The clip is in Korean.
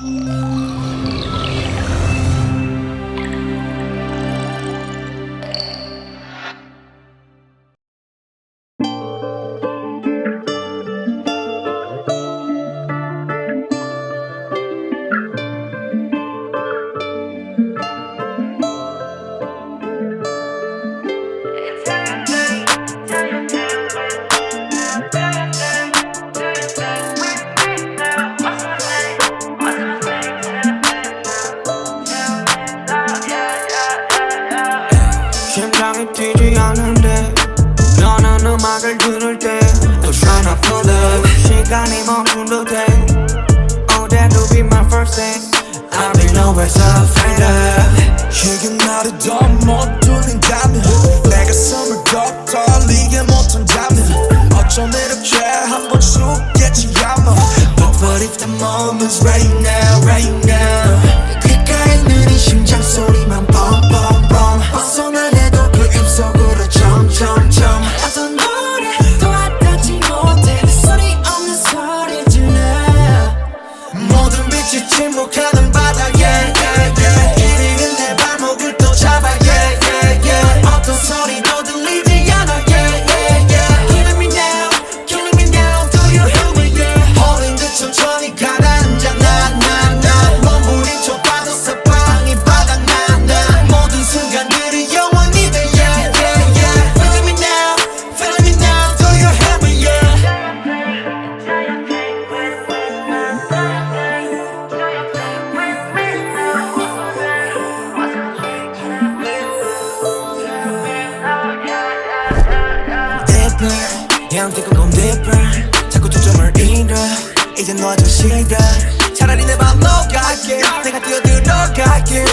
Música got name on who 같이 침묵하는 바닥에 yeah, yeah, yeah. deeper 양태고 go deeper 자꾸 초점을 잃어. 이제 너 아주 싫다. 차라리 내맘 녹아게. 내가 뛰어들어갈게.